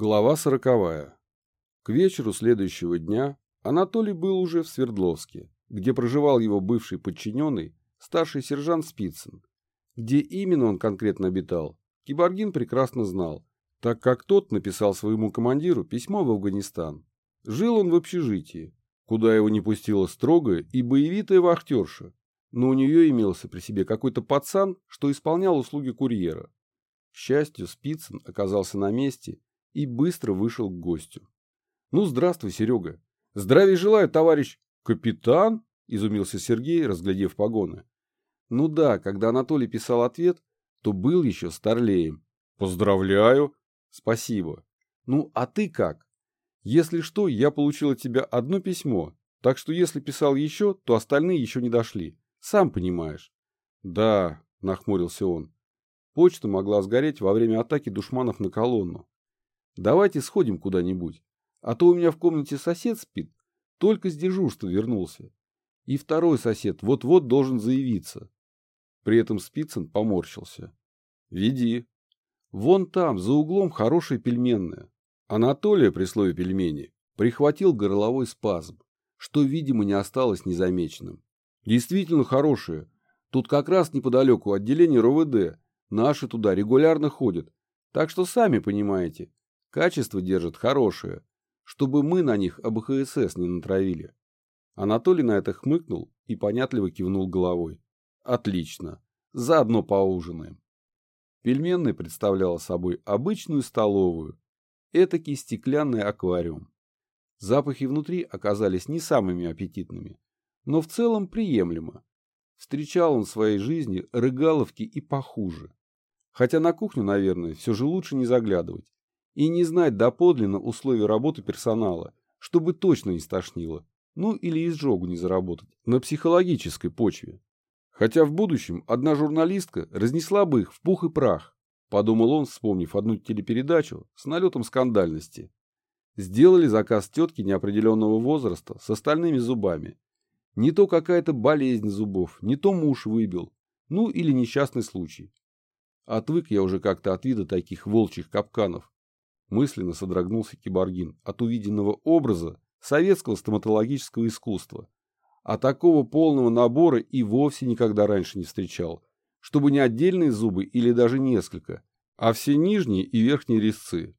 Глава сороковая. К вечеру следующего дня Анатолий был уже в Свердловске, где проживал его бывший подчиненный, старший сержант Спицын. Где именно он конкретно обитал, Киборгин прекрасно знал, так как тот написал своему командиру письмо в Афганистан. Жил он в общежитии, куда его не пустила строгая и боевитая вахтерша, но у нее имелся при себе какой-то пацан, что исполнял услуги курьера. К счастью, Спицын оказался на месте и быстро вышел к гостю. «Ну, здравствуй, Серега!» «Здравия желаю, товарищ капитан!» – изумился Сергей, разглядев погоны. Ну да, когда Анатолий писал ответ, то был еще старлеем. «Поздравляю!» «Спасибо!» «Ну, а ты как?» «Если что, я получил от тебя одно письмо, так что если писал еще, то остальные еще не дошли. Сам понимаешь». «Да», – нахмурился он. Почта могла сгореть во время атаки душманов на колонну. Давайте сходим куда-нибудь. А то у меня в комнате сосед спит, только с дежурства вернулся. И второй сосед вот-вот должен заявиться. При этом Спицын поморщился. Веди. Вон там, за углом, хорошая пельменная. Анатолия при слове пельмени прихватил горловой спазм, что, видимо, не осталось незамеченным. Действительно хорошая. Тут как раз неподалеку отделение РОВД. Наши туда регулярно ходят. Так что сами понимаете, Качество держат хорошее, чтобы мы на них АБХСС не натравили. Анатолий на это хмыкнул и понятливо кивнул головой. Отлично. Заодно поужинаем. Пельменная представляла собой обычную столовую, этакий стеклянный аквариум. Запахи внутри оказались не самыми аппетитными, но в целом приемлемо. Встречал он в своей жизни рыгаловки и похуже. Хотя на кухню, наверное, все же лучше не заглядывать и не знать доподлинно условий работы персонала, чтобы точно не стошнило, ну или изжогу не заработать на психологической почве. Хотя в будущем одна журналистка разнесла бы их в пух и прах, подумал он, вспомнив одну телепередачу с налетом скандальности. Сделали заказ тетки неопределенного возраста с остальными зубами. Не то какая-то болезнь зубов, не то муж выбил, ну или несчастный случай. Отвык я уже как-то от вида таких волчьих капканов, Мысленно содрогнулся Киборгин от увиденного образа советского стоматологического искусства. А такого полного набора и вовсе никогда раньше не встречал, чтобы не отдельные зубы или даже несколько, а все нижние и верхние резцы.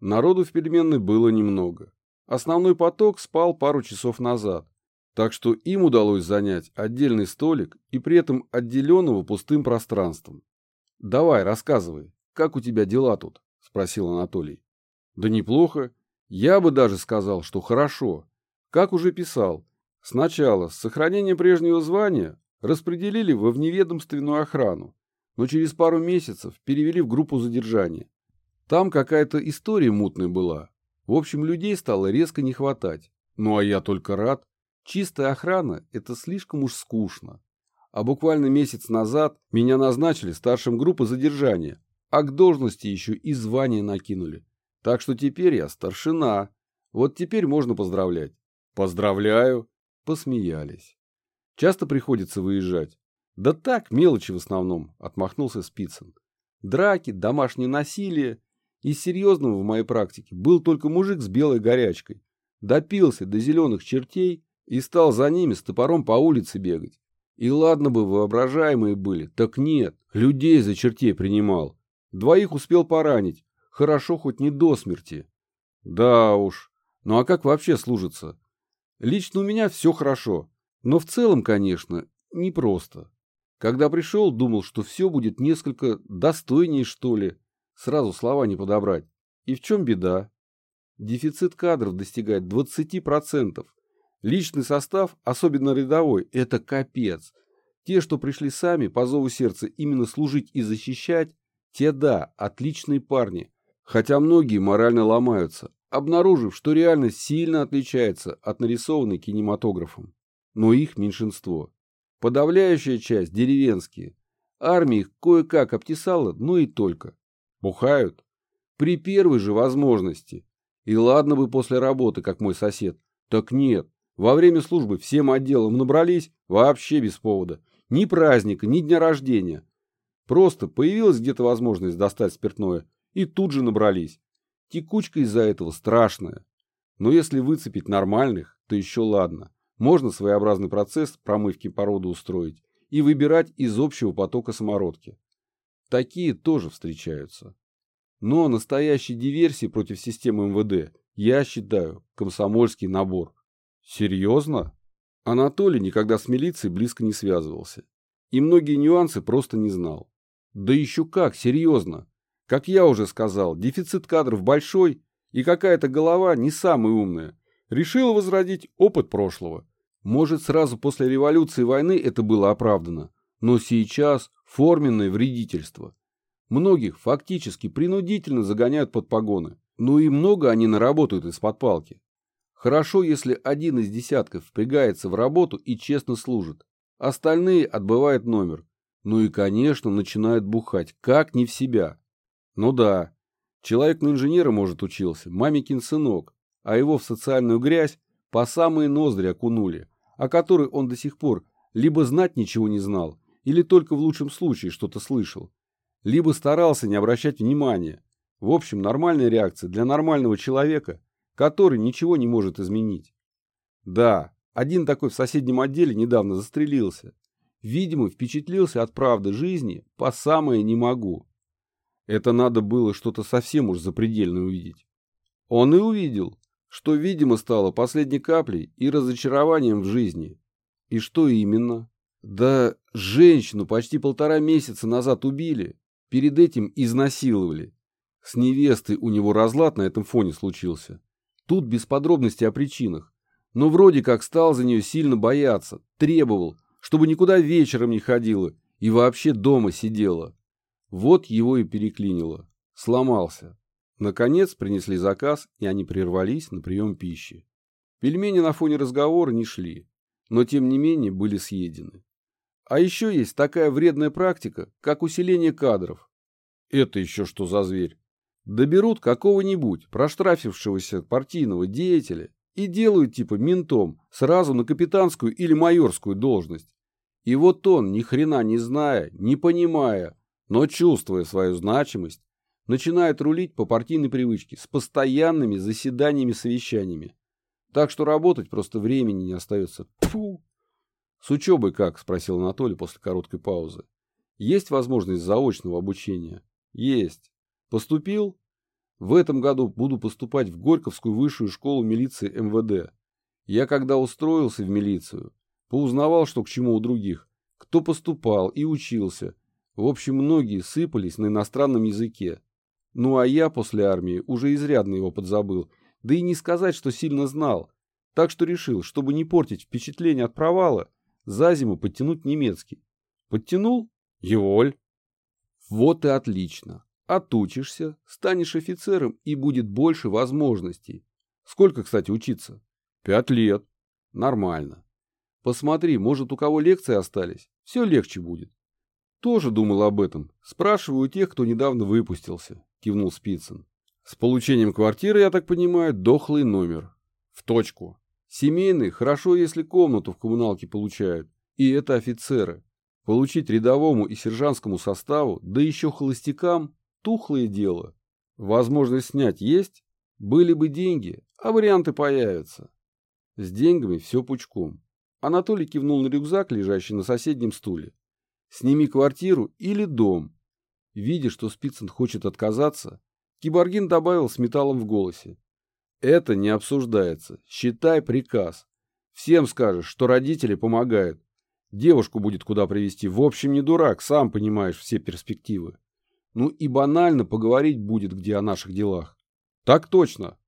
Народу в пельменной было немного. Основной поток спал пару часов назад, так что им удалось занять отдельный столик и при этом отделенного пустым пространством. «Давай, рассказывай, как у тебя дела тут?» – спросил Анатолий. Да неплохо. Я бы даже сказал, что хорошо. Как уже писал, сначала с сохранением прежнего звания распределили во вневедомственную охрану, но через пару месяцев перевели в группу задержания. Там какая-то история мутная была. В общем, людей стало резко не хватать. Ну а я только рад. Чистая охрана – это слишком уж скучно. А буквально месяц назад меня назначили старшим группы задержания, а к должности еще и звание накинули. Так что теперь я старшина. Вот теперь можно поздравлять. Поздравляю. Посмеялись. Часто приходится выезжать. Да так, мелочи в основном, отмахнулся Спицын. Драки, домашнее насилие. Из серьезного в моей практике был только мужик с белой горячкой. Допился до зеленых чертей и стал за ними с топором по улице бегать. И ладно бы воображаемые были, так нет, людей за чертей принимал. Двоих успел поранить, Хорошо хоть не до смерти. Да уж. Ну а как вообще служится? Лично у меня все хорошо. Но в целом, конечно, непросто. Когда пришел, думал, что все будет несколько достойнее, что ли. Сразу слова не подобрать. И в чем беда? Дефицит кадров достигает 20%. Личный состав, особенно рядовой, это капец. Те, что пришли сами, по зову сердца, именно служить и защищать, те да, отличные парни. Хотя многие морально ломаются, обнаружив, что реальность сильно отличается от нарисованной кинематографом. Но их меньшинство. Подавляющая часть – деревенские. Армия их кое-как обтесала, но и только. Бухают. При первой же возможности. И ладно бы после работы, как мой сосед. Так нет. Во время службы всем отделом набрались вообще без повода. Ни праздника, ни дня рождения. Просто появилась где-то возможность достать спиртное – и тут же набрались. Текучка из-за этого страшная. Но если выцепить нормальных, то еще ладно. Можно своеобразный процесс промывки породы устроить и выбирать из общего потока самородки. Такие тоже встречаются. Но настоящей диверсии против системы МВД я считаю комсомольский набор. Серьезно? Анатолий никогда с милицией близко не связывался. И многие нюансы просто не знал. Да еще как, серьезно. Как я уже сказал, дефицит кадров большой, и какая-то голова не самая умная. Решила возродить опыт прошлого. Может, сразу после революции и войны это было оправдано. Но сейчас форменное вредительство. Многих фактически принудительно загоняют под погоны. Ну и много они наработают из-под палки. Хорошо, если один из десятков впрягается в работу и честно служит. Остальные отбывают номер. Ну и, конечно, начинают бухать, как не в себя. Ну да, человек на инженера, может, учился, мамикин сынок, а его в социальную грязь по самые ноздри окунули, о которой он до сих пор либо знать ничего не знал, или только в лучшем случае что-то слышал, либо старался не обращать внимания. В общем, нормальная реакция для нормального человека, который ничего не может изменить. Да, один такой в соседнем отделе недавно застрелился. Видимо, впечатлился от правды жизни по самое не могу. Это надо было что-то совсем уж запредельное увидеть. Он и увидел, что, видимо, стало последней каплей и разочарованием в жизни. И что именно? Да женщину почти полтора месяца назад убили, перед этим изнасиловали. С невестой у него разлад на этом фоне случился. Тут без подробностей о причинах. Но вроде как стал за нее сильно бояться, требовал, чтобы никуда вечером не ходила и вообще дома сидела. Вот его и переклинило. Сломался. Наконец принесли заказ, и они прервались на прием пищи. Пельмени на фоне разговора не шли, но тем не менее были съедены. А еще есть такая вредная практика, как усиление кадров. Это еще что за зверь? Доберут какого-нибудь проштрафившегося партийного деятеля и делают типа ментом сразу на капитанскую или майорскую должность. И вот он, ни хрена не зная, не понимая, но чувствуя свою значимость, начинает рулить по партийной привычке с постоянными заседаниями-совещаниями. Так что работать просто времени не остается. Фу! С учебой как? Спросил Анатолий после короткой паузы. Есть возможность заочного обучения? Есть. Поступил? В этом году буду поступать в Горьковскую высшую школу милиции МВД. Я когда устроился в милицию, поузнавал, что к чему у других, кто поступал и учился. В общем, многие сыпались на иностранном языке. Ну а я после армии уже изрядно его подзабыл, да и не сказать, что сильно знал. Так что решил, чтобы не портить впечатление от провала, за зиму подтянуть немецкий. Подтянул? Еволь. Вот и отлично. Отучишься, станешь офицером и будет больше возможностей. Сколько, кстати, учиться? Пять лет. Нормально. Посмотри, может, у кого лекции остались? Все легче будет. Тоже думал об этом. Спрашиваю тех, кто недавно выпустился, кивнул Спицын. С получением квартиры, я так понимаю, дохлый номер. В точку. Семейный, хорошо, если комнату в коммуналке получают. И это офицеры. Получить рядовому и сержантскому составу, да еще холостякам, тухлое дело. Возможность снять есть, были бы деньги, а варианты появятся. С деньгами все пучком. Анатолий кивнул на рюкзак, лежащий на соседнем стуле. Сними квартиру или дом. Видя, что Спицын хочет отказаться, Киборгин добавил с металлом в голосе. Это не обсуждается. Считай приказ. Всем скажешь, что родители помогают. Девушку будет куда привезти. В общем, не дурак, сам понимаешь все перспективы. Ну и банально поговорить будет где о наших делах. Так точно,